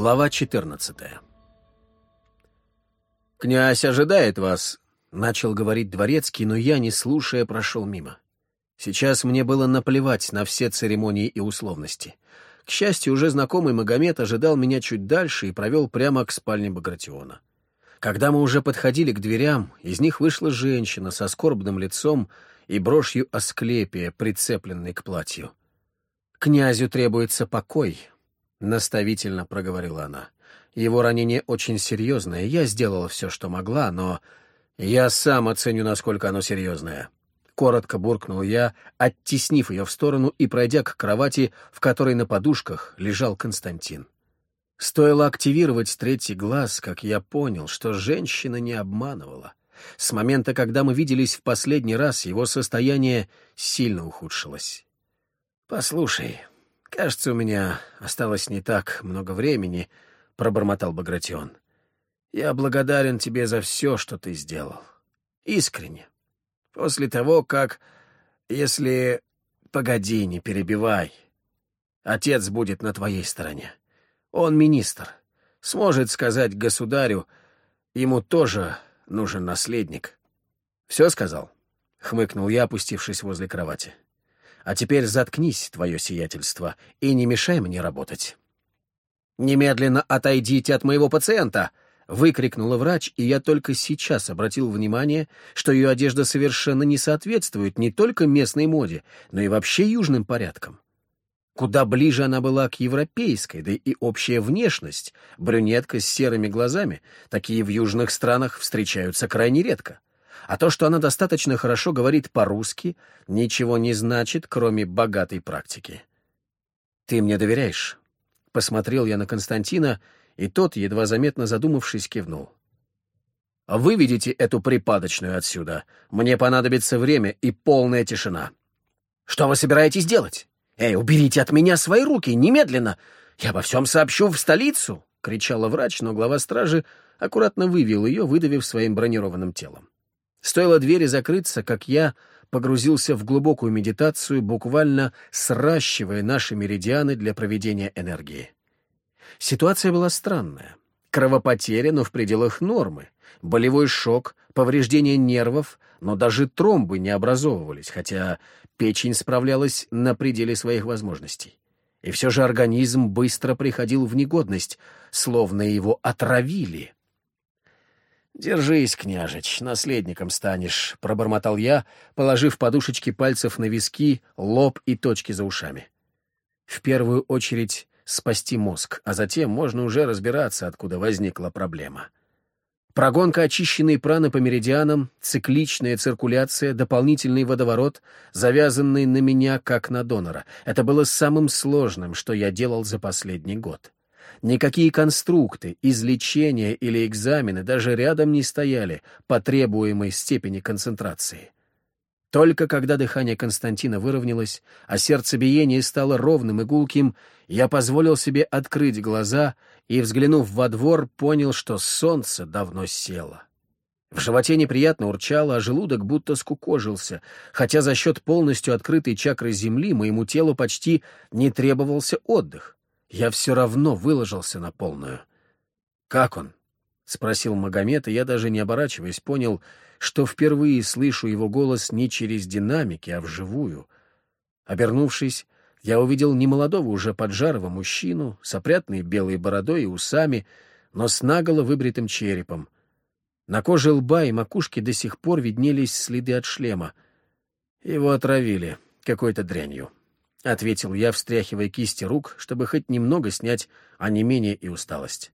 Глава 14 «Князь ожидает вас», — начал говорить дворецкий, но я, не слушая, прошел мимо. Сейчас мне было наплевать на все церемонии и условности. К счастью, уже знакомый Магомед ожидал меня чуть дальше и провел прямо к спальне Багратиона. Когда мы уже подходили к дверям, из них вышла женщина со скорбным лицом и брошью Асклепия, прицепленной к платью. «Князю требуется покой», — наставительно проговорила она. «Его ранение очень серьезное. Я сделала все, что могла, но я сам оценю, насколько оно серьезное». Коротко буркнул я, оттеснив ее в сторону и пройдя к кровати, в которой на подушках лежал Константин. Стоило активировать третий глаз, как я понял, что женщина не обманывала. С момента, когда мы виделись в последний раз, его состояние сильно ухудшилось. «Послушай, кажется, у меня осталось не так много времени», — пробормотал Багратион. «Я благодарен тебе за все, что ты сделал. Искренне. После того, как... Если... Погоди, не перебивай. Отец будет на твоей стороне. Он министр. Сможет сказать государю, ему тоже нужен наследник. «Все сказал?» — хмыкнул я, опустившись возле кровати. «А теперь заткнись, твое сиятельство, и не мешай мне работать». «Немедленно отойдите от моего пациента!» — выкрикнула врач, и я только сейчас обратил внимание, что ее одежда совершенно не соответствует не только местной моде, но и вообще южным порядкам. Куда ближе она была к европейской, да и общая внешность, брюнетка с серыми глазами, такие в южных странах встречаются крайне редко. А то, что она достаточно хорошо говорит по-русски, ничего не значит, кроме богатой практики. «Ты мне доверяешь?» Посмотрел я на Константина, и тот, едва заметно задумавшись, кивнул. «Выведите эту припадочную отсюда. Мне понадобится время и полная тишина». «Что вы собираетесь делать?» «Эй, уберите от меня свои руки, немедленно! Я обо всем сообщу в столицу!» — кричала врач, но глава стражи аккуратно вывел ее, выдавив своим бронированным телом. Стоило двери закрыться, как я погрузился в глубокую медитацию, буквально сращивая наши меридианы для проведения энергии. Ситуация была странная. Кровопотеря, но в пределах нормы. Болевой шок, повреждение нервов, но даже тромбы не образовывались, хотя Печень справлялась на пределе своих возможностей. И все же организм быстро приходил в негодность, словно его отравили. «Держись, княжич, наследником станешь», — пробормотал я, положив подушечки пальцев на виски, лоб и точки за ушами. В первую очередь спасти мозг, а затем можно уже разбираться, откуда возникла проблема. Прогонка очищенной праны по меридианам, цикличная циркуляция, дополнительный водоворот, завязанный на меня как на донора. Это было самым сложным, что я делал за последний год. Никакие конструкты, излечения или экзамены даже рядом не стояли по требуемой степени концентрации. Только когда дыхание Константина выровнялось, а сердцебиение стало ровным и гулким, я позволил себе открыть глаза и, взглянув во двор, понял, что солнце давно село. В животе неприятно урчало, а желудок будто скукожился, хотя за счет полностью открытой чакры земли моему телу почти не требовался отдых. Я все равно выложился на полную. «Как он?» — спросил Магомед, и я, даже не оборачиваясь, понял, что впервые слышу его голос не через динамики, а вживую. Обернувшись, я увидел немолодого уже поджарого мужчину с опрятной белой бородой и усами, но с наголо выбритым черепом. На коже лба и макушке до сих пор виднелись следы от шлема. Его отравили какой-то дрянью, — ответил я, встряхивая кисти рук, чтобы хоть немного снять онемение и усталость.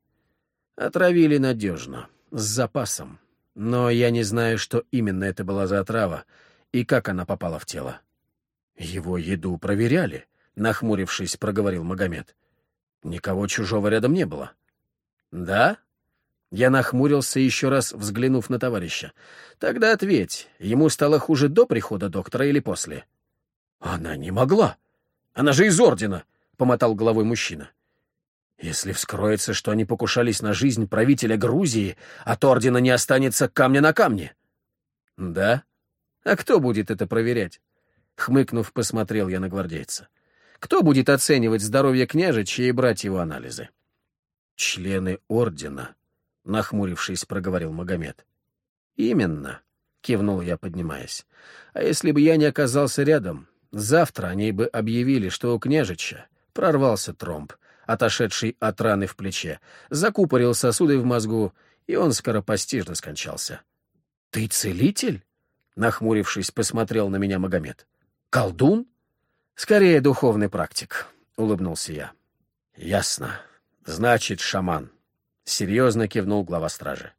Отравили надежно, с запасом, но я не знаю, что именно это была за отрава и как она попала в тело. Его еду проверяли, — нахмурившись, проговорил Магомед. «Никого чужого рядом не было». «Да?» Я нахмурился, еще раз взглянув на товарища. «Тогда ответь, ему стало хуже до прихода доктора или после?» «Она не могла. Она же из ордена», — помотал головой мужчина. «Если вскроется, что они покушались на жизнь правителя Грузии, от ордена не останется камня на камне». «Да? А кто будет это проверять?» Хмыкнув, посмотрел я на гвардейца. Кто будет оценивать здоровье княжича и брать его анализы? члены ордена», — нахмурившись, проговорил Магомед. «Именно», — кивнул я, поднимаясь. «А если бы я не оказался рядом, завтра они бы объявили, что у княжича прорвался тромб, отошедший от раны в плече, закупорил сосуды в мозгу, и он скоропостижно скончался». «Ты целитель?» — нахмурившись, посмотрел на меня Магомед. «Колдун?» «Скорее, духовный практик», — улыбнулся я. «Ясно. Значит, шаман», — серьезно кивнул глава стражи.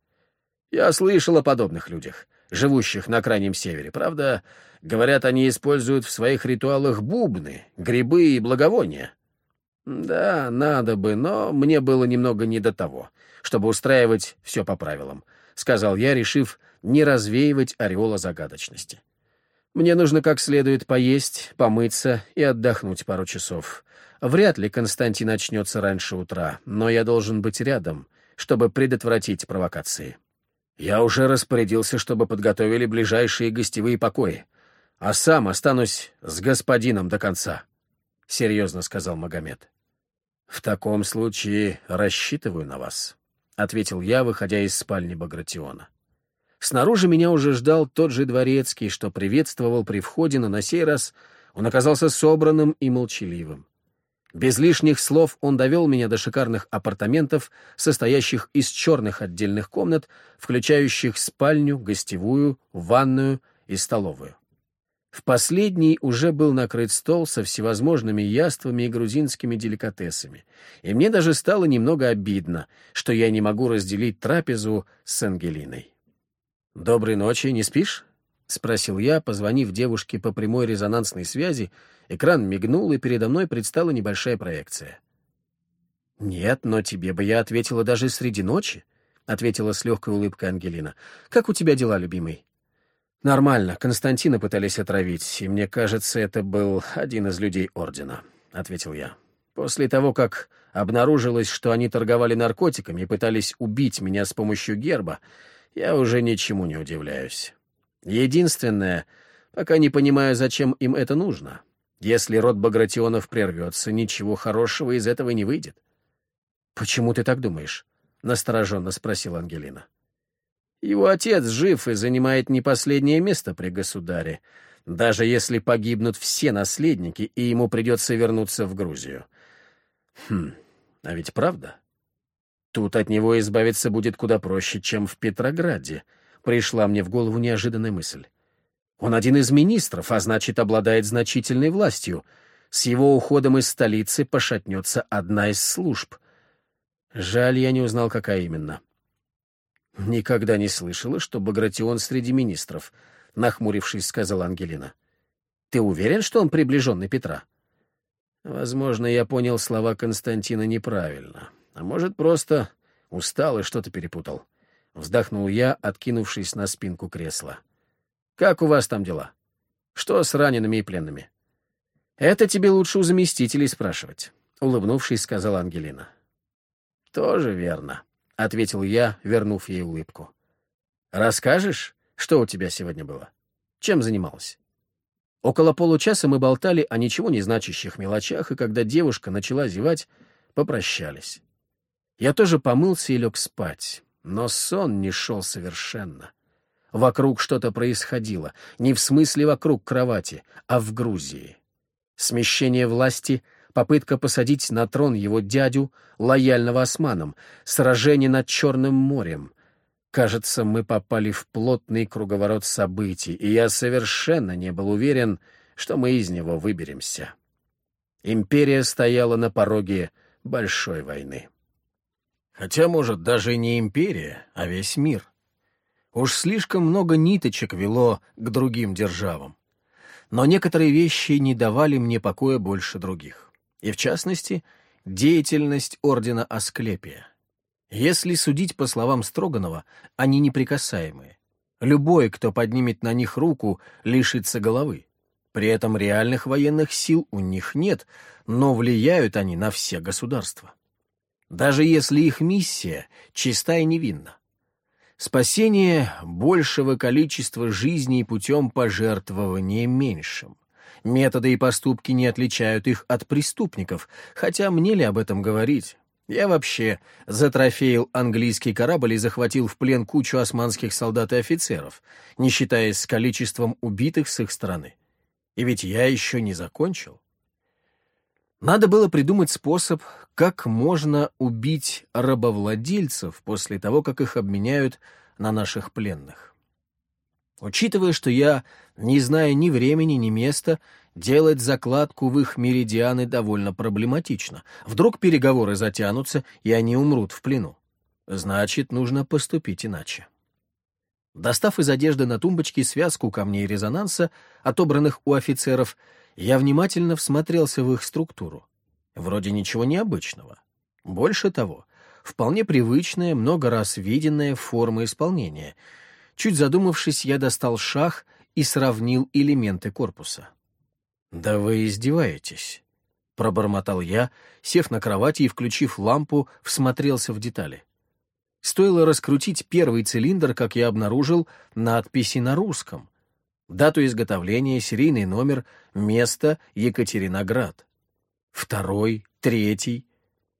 «Я слышал о подобных людях, живущих на Крайнем Севере. Правда, говорят, они используют в своих ритуалах бубны, грибы и благовония. Да, надо бы, но мне было немного не до того, чтобы устраивать все по правилам», — сказал я, решив не развеивать ореола загадочности. Мне нужно как следует поесть, помыться и отдохнуть пару часов. Вряд ли Константин очнется раньше утра, но я должен быть рядом, чтобы предотвратить провокации. Я уже распорядился, чтобы подготовили ближайшие гостевые покои, а сам останусь с господином до конца, — серьезно сказал Магомед. «В таком случае рассчитываю на вас», — ответил я, выходя из спальни Багратиона. Снаружи меня уже ждал тот же дворецкий, что приветствовал при входе, но на сей раз он оказался собранным и молчаливым. Без лишних слов он довел меня до шикарных апартаментов, состоящих из черных отдельных комнат, включающих спальню, гостевую, ванную и столовую. В последней уже был накрыт стол со всевозможными яствами и грузинскими деликатесами, и мне даже стало немного обидно, что я не могу разделить трапезу с Ангелиной. «Доброй ночи, не спишь?» — спросил я, позвонив девушке по прямой резонансной связи. Экран мигнул, и передо мной предстала небольшая проекция. «Нет, но тебе бы я ответила даже среди ночи», — ответила с легкой улыбкой Ангелина. «Как у тебя дела, любимый?» «Нормально. Константина пытались отравить, и мне кажется, это был один из людей Ордена», — ответил я. «После того, как обнаружилось, что они торговали наркотиками и пытались убить меня с помощью герба, я уже ничему не удивляюсь. Единственное, пока не понимаю, зачем им это нужно. Если род Багратионов прервется, ничего хорошего из этого не выйдет. «Почему ты так думаешь?» — настороженно спросила Ангелина. «Его отец жив и занимает не последнее место при государе, даже если погибнут все наследники, и ему придется вернуться в Грузию. Хм, а ведь правда?» Тут от него избавиться будет куда проще, чем в Петрограде. Пришла мне в голову неожиданная мысль. Он один из министров, а значит, обладает значительной властью. С его уходом из столицы пошатнется одна из служб. Жаль, я не узнал, какая именно. Никогда не слышала, что Багратион среди министров, — нахмурившись, сказала Ангелина. Ты уверен, что он приближенный Петра? Возможно, я понял слова Константина неправильно. А может, просто устал и что-то перепутал. Вздохнул я, откинувшись на спинку кресла. «Как у вас там дела? Что с ранеными и пленными?» «Это тебе лучше у заместителей спрашивать», — улыбнувшись, сказала Ангелина. «Тоже верно», — ответил я, вернув ей улыбку. «Расскажешь, что у тебя сегодня было? Чем занималась?» Около получаса мы болтали о ничего не значащих мелочах, и когда девушка начала зевать, попрощались. Я тоже помылся и лег спать, но сон не шел совершенно. Вокруг что-то происходило, не в смысле вокруг кровати, а в Грузии. Смещение власти, попытка посадить на трон его дядю, лояльного османам, сражение над Черным морем. Кажется, мы попали в плотный круговорот событий, и я совершенно не был уверен, что мы из него выберемся. Империя стояла на пороге большой войны. Хотя, может, даже не империя, а весь мир. Уж слишком много ниточек вело к другим державам. Но некоторые вещи не давали мне покоя больше других. И, в частности, деятельность ордена Асклепия. Если судить по словам Строганова, они неприкасаемые. Любой, кто поднимет на них руку, лишится головы. При этом реальных военных сил у них нет, но влияют они на все государства даже если их миссия чиста и невинна. Спасение большего количества жизней путем пожертвования меньшим. Методы и поступки не отличают их от преступников, хотя мне ли об этом говорить? Я вообще затрофеил английский корабль и захватил в плен кучу османских солдат и офицеров, не считаясь с количеством убитых с их стороны. И ведь я еще не закончил. Надо было придумать способ, как можно убить рабовладельцев после того, как их обменяют на наших пленных. Учитывая, что я, не зная ни времени, ни места, делать закладку в их меридианы довольно проблематично. Вдруг переговоры затянутся, и они умрут в плену. Значит, нужно поступить иначе. Достав из одежды на тумбочке связку камней резонанса, отобранных у офицеров, я внимательно всмотрелся в их структуру. Вроде ничего необычного. Больше того, вполне привычная, много раз виденная форма исполнения — Чуть задумавшись, я достал шах и сравнил элементы корпуса. «Да вы издеваетесь», — пробормотал я, сев на кровати и, включив лампу, всмотрелся в детали. Стоило раскрутить первый цилиндр, как я обнаружил надписи на русском. Дату изготовления, серийный номер, место — Екатериноград. Второй, третий.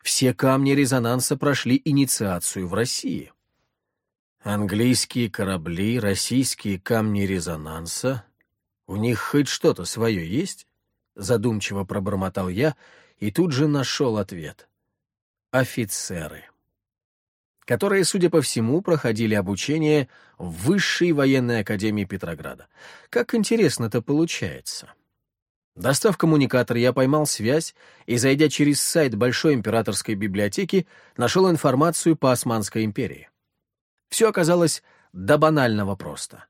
Все камни резонанса прошли инициацию в России. Английские корабли, российские камни резонанса. У них хоть что-то свое есть? Задумчиво пробормотал я и тут же нашел ответ. Офицеры. Которые, судя по всему, проходили обучение в Высшей военной академии Петрограда. Как интересно это получается. Достав коммуникатор, я поймал связь и, зайдя через сайт Большой императорской библиотеки, нашел информацию по Османской империи. Все оказалось до банального просто.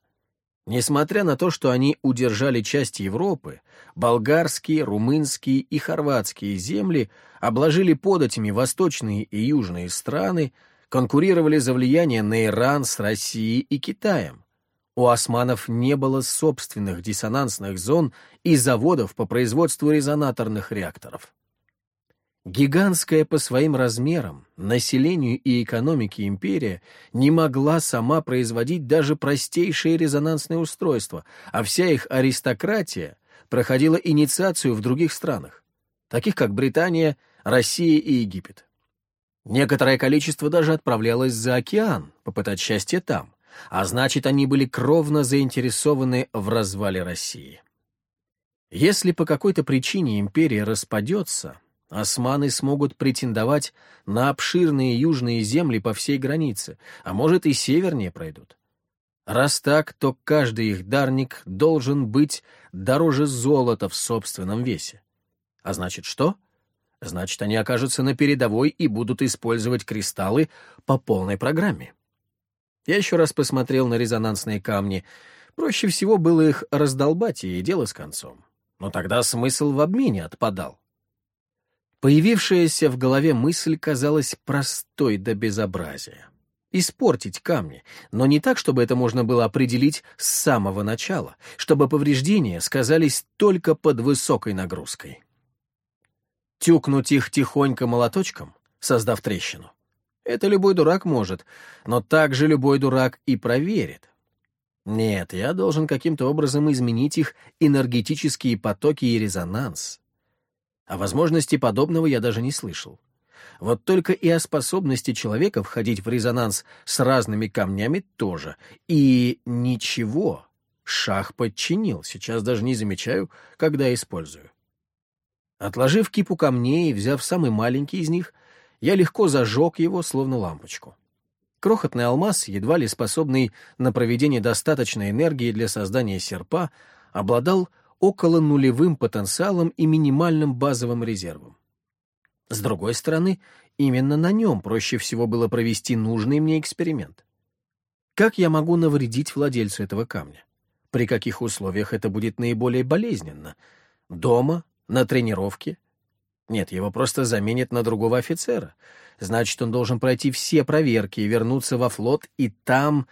Несмотря на то, что они удержали часть Европы, болгарские, румынские и хорватские земли обложили податями восточные и южные страны, конкурировали за влияние на Иран с Россией и Китаем. У османов не было собственных диссонансных зон и заводов по производству резонаторных реакторов. Гигантская по своим размерам, населению и экономике империя не могла сама производить даже простейшие резонансные устройства, а вся их аристократия проходила инициацию в других странах, таких как Британия, Россия и Египет. Некоторое количество даже отправлялось за океан, попытать счастье там, а значит, они были кровно заинтересованы в развале России. Если по какой-то причине империя распадется, Османы смогут претендовать на обширные южные земли по всей границе, а может и севернее пройдут. Раз так, то каждый их дарник должен быть дороже золота в собственном весе. А значит что? Значит, они окажутся на передовой и будут использовать кристаллы по полной программе. Я еще раз посмотрел на резонансные камни. Проще всего было их раздолбать, и дело с концом. Но тогда смысл в обмене отпадал. Появившаяся в голове мысль казалась простой до безобразия. Испортить камни, но не так, чтобы это можно было определить с самого начала, чтобы повреждения сказались только под высокой нагрузкой. Тюкнуть их тихонько молоточком, создав трещину. Это любой дурак может, но также любой дурак и проверит. Нет, я должен каким-то образом изменить их энергетические потоки и резонанс. О возможности подобного я даже не слышал. Вот только и о способности человека входить в резонанс с разными камнями тоже. И ничего, шах подчинил, сейчас даже не замечаю, когда использую. Отложив кипу камней и взяв самый маленький из них, я легко зажег его, словно лампочку. Крохотный алмаз, едва ли способный на проведение достаточной энергии для создания серпа, обладал около нулевым потенциалом и минимальным базовым резервом. С другой стороны, именно на нем проще всего было провести нужный мне эксперимент. Как я могу навредить владельцу этого камня? При каких условиях это будет наиболее болезненно? Дома? На тренировке? Нет, его просто заменят на другого офицера. Значит, он должен пройти все проверки и вернуться во флот, и там...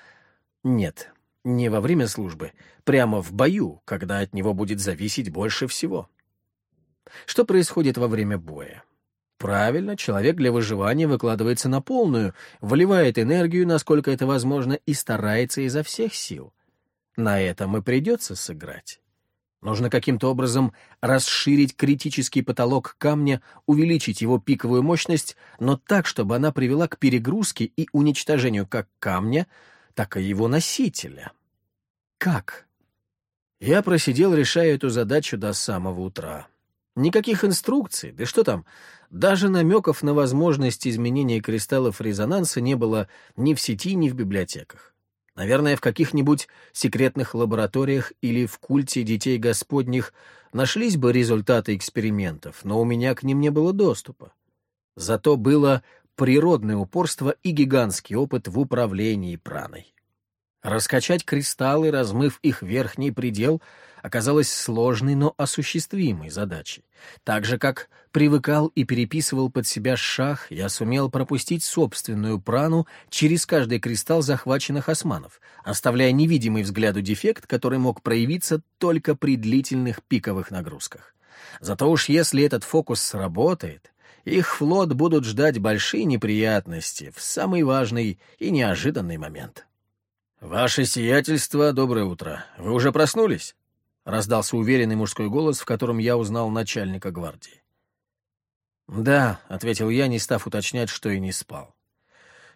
Нет, не во время службы, прямо в бою, когда от него будет зависеть больше всего. Что происходит во время боя? Правильно, человек для выживания выкладывается на полную, вливает энергию, насколько это возможно, и старается изо всех сил. На этом и придется сыграть. Нужно каким-то образом расширить критический потолок камня, увеличить его пиковую мощность, но так, чтобы она привела к перегрузке и уничтожению как камня, так и его носителя. Как? Я просидел, решая эту задачу до самого утра. Никаких инструкций, да что там, даже намеков на возможность изменения кристаллов резонанса не было ни в сети, ни в библиотеках. Наверное, в каких-нибудь секретных лабораториях или в культе детей Господних нашлись бы результаты экспериментов, но у меня к ним не было доступа. Зато было природное упорство и гигантский опыт в управлении праной. Раскачать кристаллы, размыв их верхний предел, оказалось сложной, но осуществимой задачей. Так же, как привыкал и переписывал под себя шах, я сумел пропустить собственную прану через каждый кристалл захваченных османов, оставляя невидимый взгляду дефект, который мог проявиться только при длительных пиковых нагрузках. Зато уж если этот фокус сработает, их флот будут ждать большие неприятности в самый важный и неожиданный момент. «Ваше сиятельство, доброе утро. Вы уже проснулись?» — раздался уверенный мужской голос, в котором я узнал начальника гвардии. «Да», — ответил я, не став уточнять, что и не спал.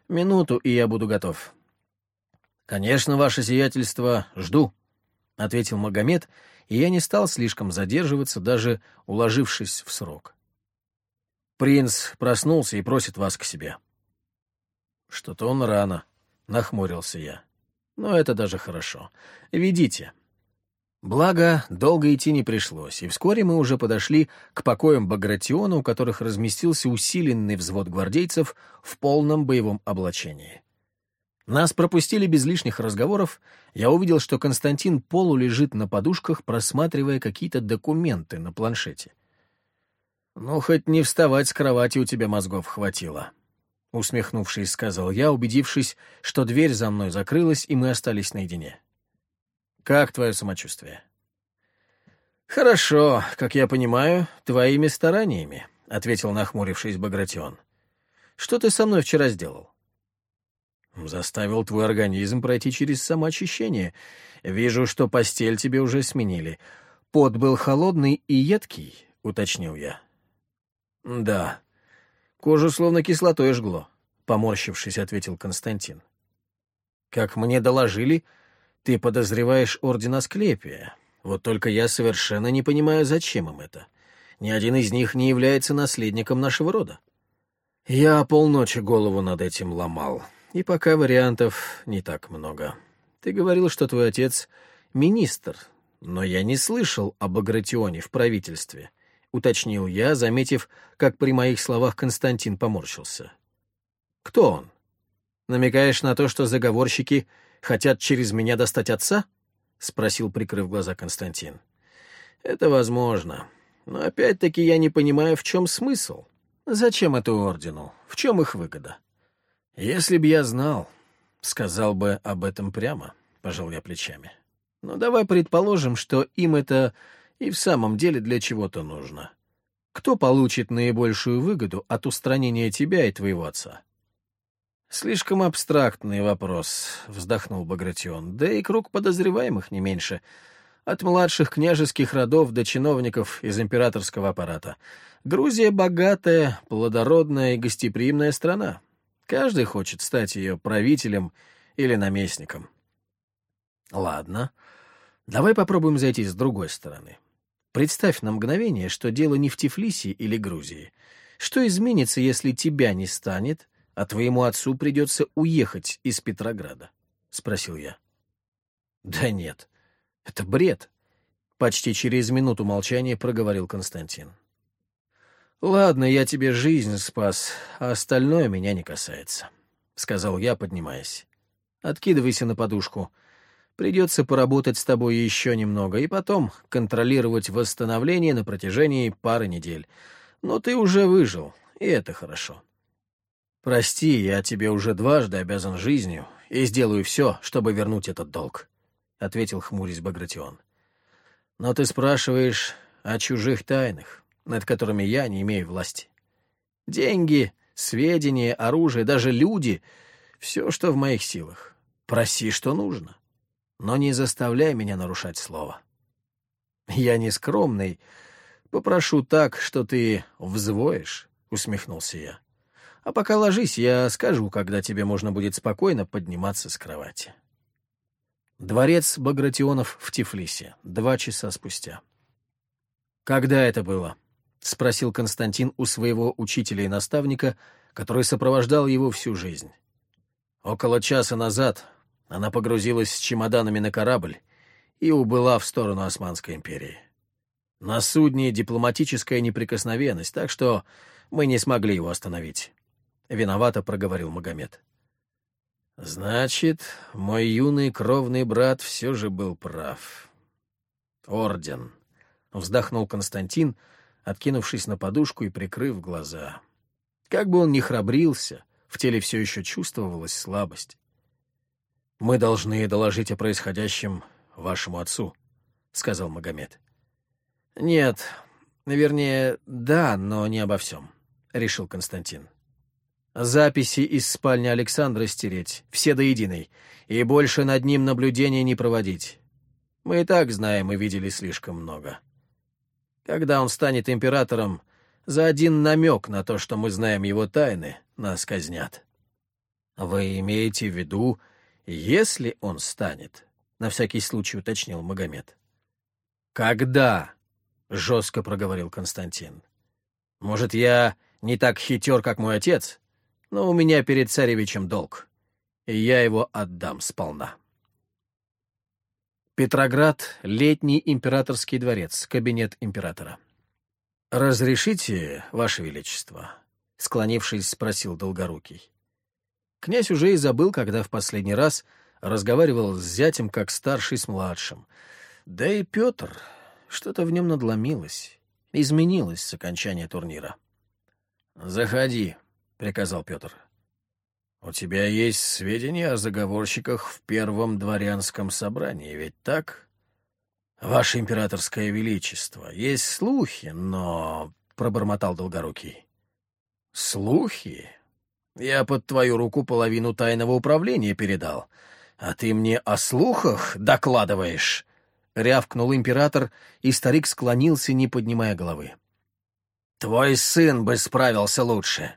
«Минуту, и я буду готов». «Конечно, ваше сиятельство, жду», — ответил Магомед, и я не стал слишком задерживаться, даже уложившись в срок. «Принц проснулся и просит вас к себе». «Что-то он рано», — нахмурился я. «Но это даже хорошо. Ведите». Благо, долго идти не пришлось, и вскоре мы уже подошли к покоям Багратиона, у которых разместился усиленный взвод гвардейцев в полном боевом облачении. Нас пропустили без лишних разговоров. Я увидел, что Константин полу лежит на подушках, просматривая какие-то документы на планшете. «Ну, хоть не вставать с кровати у тебя мозгов хватило», — усмехнувшись, сказал я, убедившись, что дверь за мной закрылась, и мы остались наедине. Как твое самочувствие? Хорошо, как я понимаю, твоими стараниями, ответил нахмурившись Багратион. Что ты со мной вчера сделал? Заставил твой организм пройти через самоочищение. Вижу, что постель тебе уже сменили. Пот был холодный и едкий, уточнил я. Да. Кожу словно кислотой жгло, поморщившись, ответил Константин. Как мне доложили, — ты подозреваешь Орден Асклепия. Вот только я совершенно не понимаю, зачем им это. Ни один из них не является наследником нашего рода. Я полночи голову над этим ломал, и пока вариантов не так много. Ты говорил, что твой отец — министр, но я не слышал об Агратионе в правительстве, — уточнил я, заметив, как при моих словах Константин поморщился. Кто он? Намекаешь на то, что заговорщики хотят через меня достать отца?» — спросил, прикрыв глаза Константин. «Это возможно. Но опять-таки я не понимаю, в чем смысл. Зачем это ордену? В чем их выгода? Если б я знал, сказал бы об этом прямо, — пожал я плечами. Но давай предположим, что им это и в самом деле для чего-то нужно. Кто получит наибольшую выгоду от устранения тебя и твоего отца? «Слишком абстрактный вопрос», — вздохнул Багратион. «Да и круг подозреваемых не меньше. От младших княжеских родов до чиновников из императорского аппарата. Грузия богатая, плодородная и гостеприимная страна. Каждый хочет стать ее правителем или наместником». «Ладно. Давай попробуем зайти с другой стороны. Представь на мгновение, что дело не в Тифлисе или Грузии. Что изменится, если тебя не станет, а твоему отцу придется уехать из Петрограда? — спросил я. — Да нет, это бред. Почти через минуту молчания проговорил Константин. — Ладно, я тебе жизнь спас, а остальное меня не касается, — сказал я, поднимаясь. — Откидывайся на подушку. Придется поработать с тобой еще немного и потом контролировать восстановление на протяжении пары недель. Но ты уже выжил, и это хорошо. — «Прости, я тебе уже дважды обязан жизнью и сделаю все, чтобы вернуть этот долг», — ответил хмурясь Багратион. «Но ты спрашиваешь о чужих тайнах, над которыми я не имею власти. Деньги, сведения, оружие, даже люди — все, что в моих силах. Проси, что нужно, но не заставляй меня нарушать слово». Я не скромный. Попрошу так, что ты взвоишь, — усмехнулся я. А пока ложись, я скажу, когда тебе можно будет спокойно подниматься с кровати. Дворец Багратионов в Тифлисе. Два часа спустя. «Когда это было?» — спросил Константин у своего учителя и наставника, который сопровождал его всю жизнь. Около часа назад она погрузилась с чемоданами на корабль и убыла в сторону Османской империи. На судне дипломатическая неприкосновенность, так что мы не смогли его остановить. Виновато проговорил Магомед. Значит, мой юный кровный брат все же был прав. Орден. Вздохнул Константин, откинувшись на подушку и прикрыв глаза. Как бы он ни храбрился, в теле все еще чувствовалась слабость. «Мы должны доложить о происходящем вашему отцу», — сказал Магомед. «Нет, вернее, да, но не обо всем», — решил Константин. Записи из спальни Александра стереть, все до единой, и больше над ним наблюдения не проводить. Мы и так знаем и видели слишком много. Когда он станет императором, за один намек на то, что мы знаем его тайны, нас казнят. Вы имеете в виду, если он станет? На всякий случай уточнил Магомед. Когда? Жестко проговорил Константин. Может, я не так хитер, как мой отец? но у меня перед царевичем долг, и я его отдам сполна. Петроград, летний императорский дворец, кабинет императора. «Разрешите, Ваше Величество?» — склонившись, спросил Долгорукий. Князь уже и забыл, когда в последний раз разговаривал с зятем, как старший с младшим. Да и Петр, что-то в нем надломилось, изменилось с окончания турнира. «Заходи», приказал Петр. «У тебя есть сведения о заговорщиках в первом дворянском собрании, ведь так?» «Ваше императорское величество, есть слухи, но...» — пробормотал Долгорукий. «Слухи? Я под твою руку половину тайного управления передал, а ты мне о слухах докладываешь?» — рявкнул император, и старик склонился, не поднимая головы. «Твой сын бы справился лучше.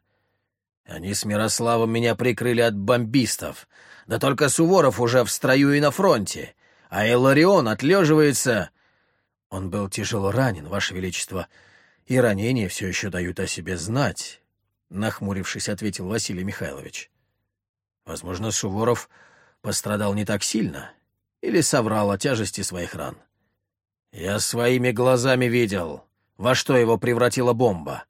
Они с Мирославом меня прикрыли от бомбистов. Да только Суворов уже в строю и на фронте. А Иларион отлеживается... Он был тяжело ранен, Ваше Величество, и ранения все еще дают о себе знать, — нахмурившись, ответил Василий Михайлович. Возможно, Суворов пострадал не так сильно или соврал о тяжести своих ран. Я своими глазами видел, во что его превратила бомба.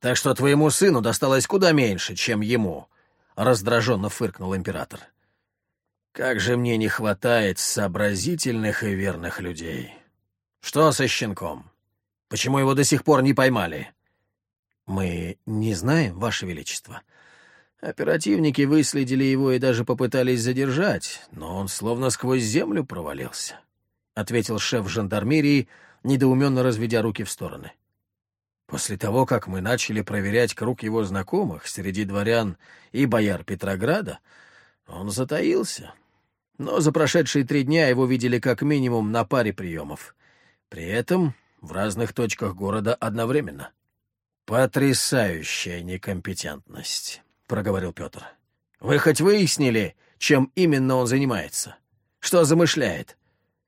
Так что твоему сыну досталось куда меньше, чем ему», — раздраженно фыркнул император. «Как же мне не хватает сообразительных и верных людей. Что со щенком? Почему его до сих пор не поймали?» «Мы не знаем, Ваше Величество. Оперативники выследили его и даже попытались задержать, но он словно сквозь землю провалился», — ответил шеф жандармерии, недоуменно разведя руки в стороны. После того, как мы начали проверять круг его знакомых среди дворян и бояр Петрограда, он затаился. Но за прошедшие три дня его видели как минимум на паре приемов. При этом в разных точках города одновременно. «Потрясающая некомпетентность», — проговорил Петр. «Вы хоть выяснили, чем именно он занимается? Что замышляет?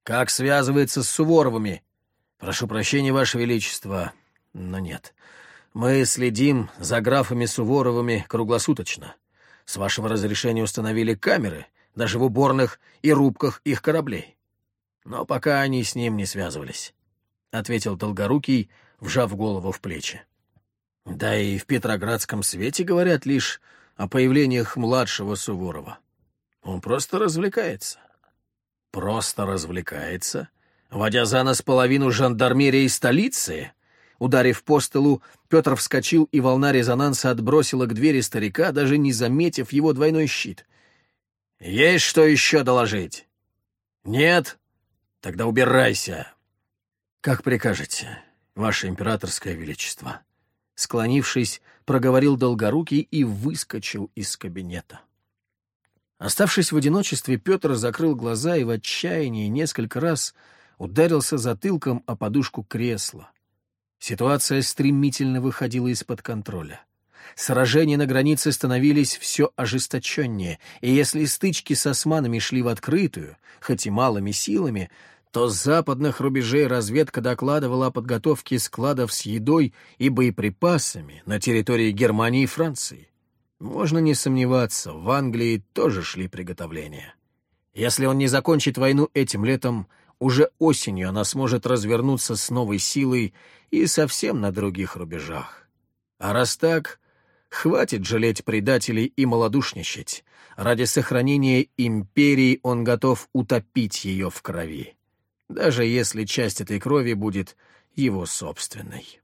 Как связывается с Суворовыми? Прошу прощения, Ваше Величество, но нет. Мы следим за графами Суворовыми круглосуточно. С вашего разрешения установили камеры, даже в уборных и рубках их кораблей. Но пока они с ним не связывались», — ответил Долгорукий, вжав голову в плечи. «Да и в Петроградском свете говорят лишь о появлениях младшего Суворова. Он просто развлекается». «Просто развлекается? Водя за нос половину жандармерии столицы?» Ударив по столу, Петр вскочил, и волна резонанса отбросила к двери старика, даже не заметив его двойной щит. «Есть что еще доложить?» «Нет? Тогда убирайся!» «Как прикажете, ваше императорское величество!» Склонившись, проговорил Долгорукий и выскочил из кабинета. Оставшись в одиночестве, Петр закрыл глаза и в отчаянии несколько раз ударился затылком о подушку кресла. Ситуация стремительно выходила из-под контроля. Сражения на границе становились все ожесточеннее, и если стычки с османами шли в открытую, хоть и малыми силами, то с западных рубежей разведка докладывала о подготовке складов с едой и боеприпасами на территории Германии и Франции. Можно не сомневаться, в Англии тоже шли приготовления. Если он не закончит войну этим летом, уже осенью она сможет развернуться с новой силой и совсем на других рубежах. А раз так, хватит жалеть предателей и малодушничать. Ради сохранения империи он готов утопить ее в крови, даже если часть этой крови будет его собственной.